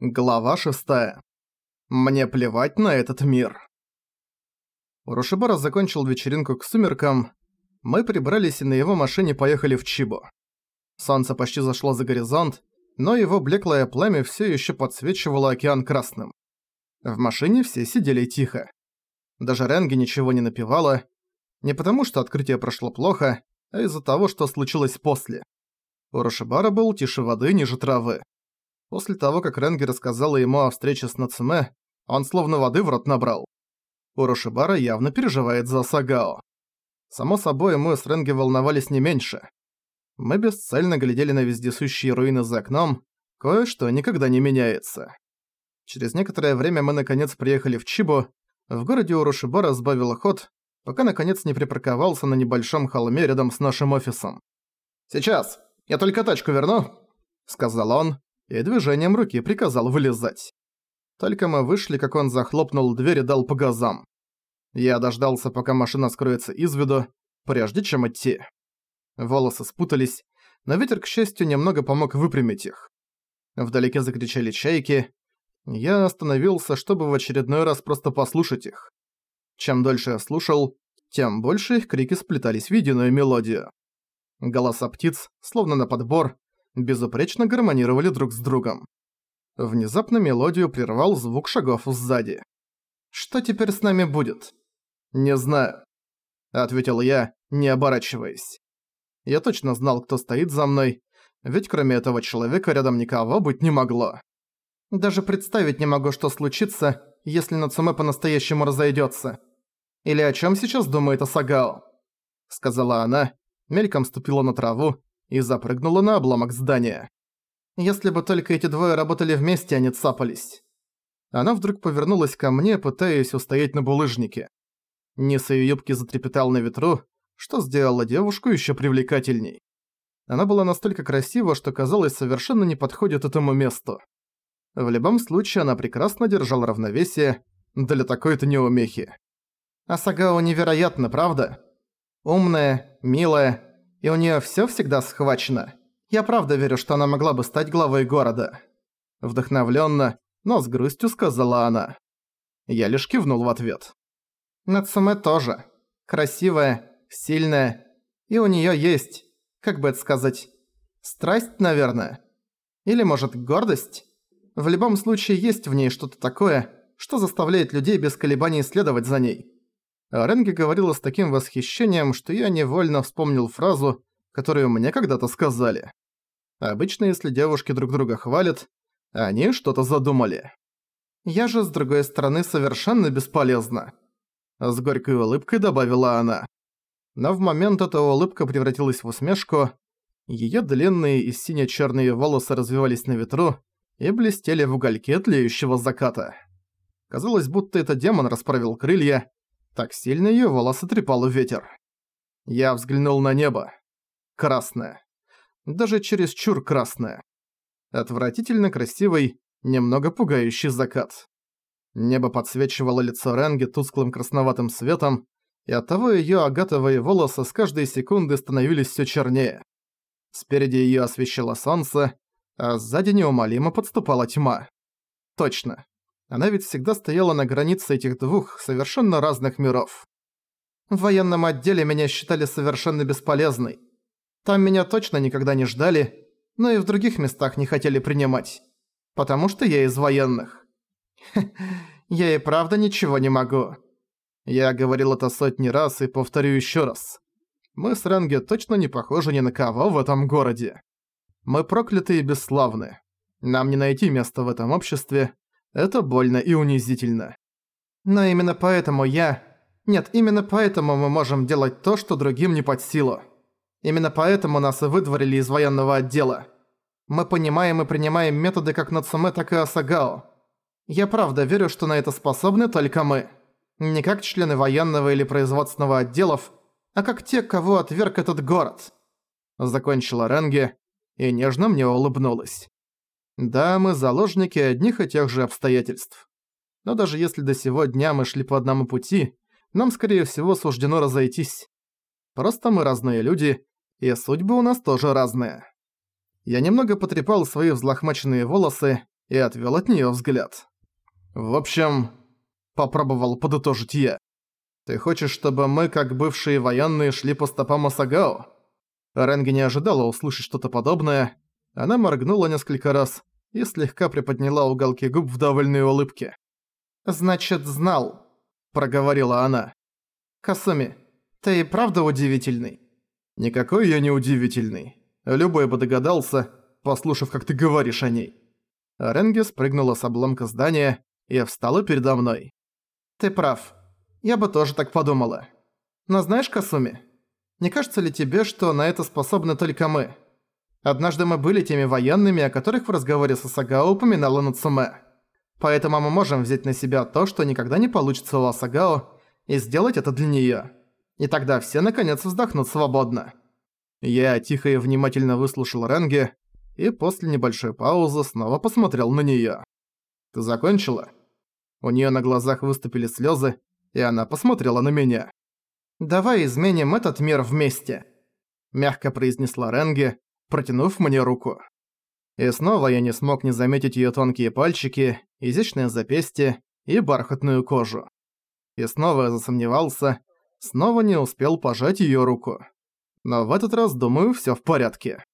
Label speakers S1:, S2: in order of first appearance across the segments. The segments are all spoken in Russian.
S1: Глава 6. Мне плевать на этот мир. Урушибара закончил вечеринку к сумеркам. Мы прибрались и на его машине поехали в Чибо. Солнце почти зашло за горизонт, но его блеклое пламя всё ещё подсвечивало океан красным. В машине все сидели тихо. Даже Ренги ничего не напевала, не потому что открытие прошло плохо, а из-за того, что случилось после. Урушибара был тише воды ниже травы. После того, как Ренги рассказала ему о встрече с Нацуме, он словно воды в рот набрал. Урошибара явно переживает за Сагао. Само собой, мы с Ренги волновались не меньше. Мы бесцельно глядели на вездесущие руины за окном, кое-что никогда не меняется. Через некоторое время мы наконец приехали в Чибу, в городе Урошибара сбавил ход, пока наконец не припарковался на небольшом холме рядом с нашим офисом. «Сейчас, я только тачку верну», — сказал он, и движением руки приказал вылезать. Только мы вышли, как он захлопнул дверь и дал по газам. Я дождался, пока машина скроется из виду, прежде чем идти. Волосы спутались, но ветер, к счастью, немного помог выпрямить их. Вдалеке закричали чайки. Я остановился, чтобы в очередной раз просто послушать их. Чем дольше я слушал, тем больше их крики сплетались в единую мелодию. Голоса птиц, словно на подбор, безупречно гармонировали друг с другом. Внезапно мелодию прервал звук шагов сзади. «Что теперь с нами будет?» «Не знаю», — ответил я, не оборачиваясь. Я точно знал, кто стоит за мной, ведь кроме этого человека рядом никого быть не могло. Даже представить не могу, что случится, если Нацуме по-настоящему разойдётся. Или о чём сейчас думает Асагао? Сказала она, мельком ступила на траву и запрыгнула на обломок здания. Если бы только эти двое работали вместе, а не цапались. Она вдруг повернулась ко мне, пытаясь устоять на булыжнике. Низ её юбки затрепетал на ветру, что сделало девушку ещё привлекательней. Она была настолько красива, что казалось совершенно не подходит этому месту. В любом случае она прекрасно держала равновесие для такой-то неумехи. Асагао невероятно, правда? Умная, милая, и у неё всё всегда схвачено. Я правда верю, что она могла бы стать главой города. Вдохновленно, но с грустью сказала она. Я лишь кивнул в ответ. Нацуме тоже. Красивая, сильная, и у неё есть, как бы это сказать, страсть, наверное. Или, может, гордость? В любом случае, есть в ней что-то такое, что заставляет людей без колебаний следовать за ней. Ренги говорила с таким восхищением, что я невольно вспомнил фразу, которую мне когда-то сказали. Обычно, если девушки друг друга хвалят, они что-то задумали. Я же, с другой стороны, совершенно бесполезна. С горькой улыбкой добавила она. Но в момент эта улыбка превратилась в усмешку. Её длинные и сине-чёрные волосы развивались на ветру и блестели в угольке тлеющего заката. Казалось, будто это демон расправил крылья, так сильно её волосы трепал ветер. Я взглянул на небо. Красное. Даже чересчур красное. Отвратительно красивый, немного пугающий закат. Небо подсвечивало лицо Ренги тусклым красноватым светом, и оттого её агатовые волосы с каждой секунды становились всё чернее. Спереди её освещало солнце, а сзади неумолимо подступала тьма. Точно. Она ведь всегда стояла на границе этих двух совершенно разных миров. В военном отделе меня считали совершенно бесполезной. Там меня точно никогда не ждали, но и в других местах не хотели принимать. Потому что я из военных. я и правда ничего не могу. Я говорил это сотни раз и повторю еще раз. Мы с Ренги точно не похожи ни на кого в этом городе. Мы прокляты и бесславны. Нам не найти места в этом обществе, это больно и унизительно. Но именно поэтому я... Нет, именно поэтому мы можем делать то, что другим не под силу. Именно поэтому нас и выдворили из военного отдела. Мы понимаем и принимаем методы как Нацуме, так и Асагао. Я правда верю, что на это способны только мы. Не как члены военного или производственного отделов, а как те, кого отверг этот город. Закончила Ренге и нежно мне улыбнулась. Да, мы заложники одних и тех же обстоятельств. Но даже если до сего дня мы шли по одному пути, нам, скорее всего, суждено разойтись. Просто мы разные люди, и судьбы у нас тоже разные. Я немного потрепал свои взлохмаченные волосы, и отвел от нее взгляд. «В общем...» — попробовал подытожить я. «Ты хочешь, чтобы мы, как бывшие военные, шли по стопам Асагао?» Ренги не ожидала услышать что-то подобное. Она моргнула несколько раз и слегка приподняла уголки губ в довольной улыбке. «Значит, знал», — проговорила она. «Касуми, ты и правда удивительный?» «Никакой я не удивительный. Любой бы догадался, послушав, как ты говоришь о ней». Ренги спрыгнула с обломка здания и встала передо мной. «Ты прав. Я бы тоже так подумала. Но знаешь, Касуми, не кажется ли тебе, что на это способны только мы? Однажды мы были теми военными, о которых в разговоре с Асагао упоминала Нацуме. Поэтому мы можем взять на себя то, что никогда не получится у Асагао, и сделать это для неё. И тогда все наконец вздохнут свободно». Я тихо и внимательно выслушал Ренге, и после небольшой паузы снова посмотрел на неё. «Ты закончила?» У неё на глазах выступили слёзы, и она посмотрела на меня. «Давай изменим этот мир вместе», – мягко произнесла Ренге, протянув мне руку. И снова я не смог не заметить её тонкие пальчики, изящное запястье и бархатную кожу. И снова я засомневался, снова не успел пожать её руку. Но в этот раз, думаю, всё в порядке.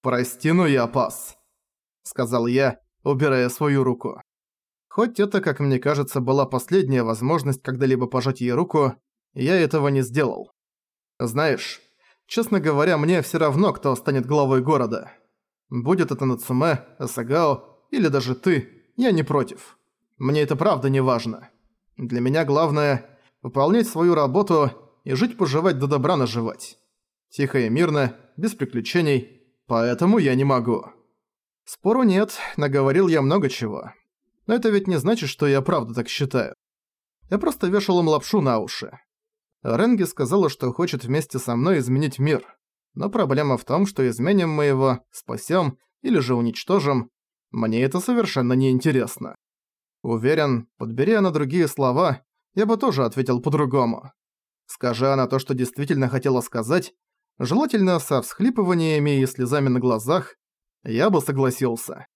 S1: «Прости, но я пас», — сказал я, убирая свою руку. Хоть это, как мне кажется, была последняя возможность когда-либо пожать ей руку, я этого не сделал. Знаешь, честно говоря, мне всё равно, кто станет главой города. Будет это Нацуме, Асагао или даже ты, я не против. Мне это правда не важно. Для меня главное – выполнять свою работу и жить-поживать до добра наживать. Тихо и мирно, без приключений, поэтому я не могу. Спору нет, наговорил я много чего. Но это ведь не значит, что я правда так считаю. Я просто вешал им лапшу на уши. Ренги сказала, что хочет вместе со мной изменить мир. Но проблема в том, что изменим мы его, спасем или же уничтожим. Мне это совершенно не интересно. Уверен, подбери она другие слова, я бы тоже ответил по-другому. Скажи она то, что действительно хотела сказать, желательно со всхлипываниями и слезами на глазах, я бы согласился.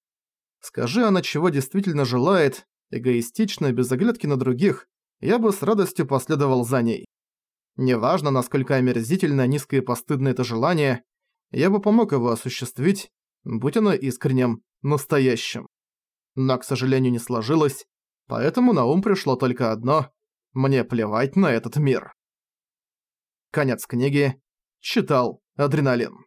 S1: Скажи она, чего действительно желает, эгоистично, без оглядки на других, я бы с радостью последовал за ней. Неважно, насколько омерзительно, низко и постыдно это желание, я бы помог его осуществить, будь оно искренним, настоящим. Но, к сожалению, не сложилось, поэтому на ум пришло только одно – мне плевать на этот мир. Конец книги. Читал Адреналин.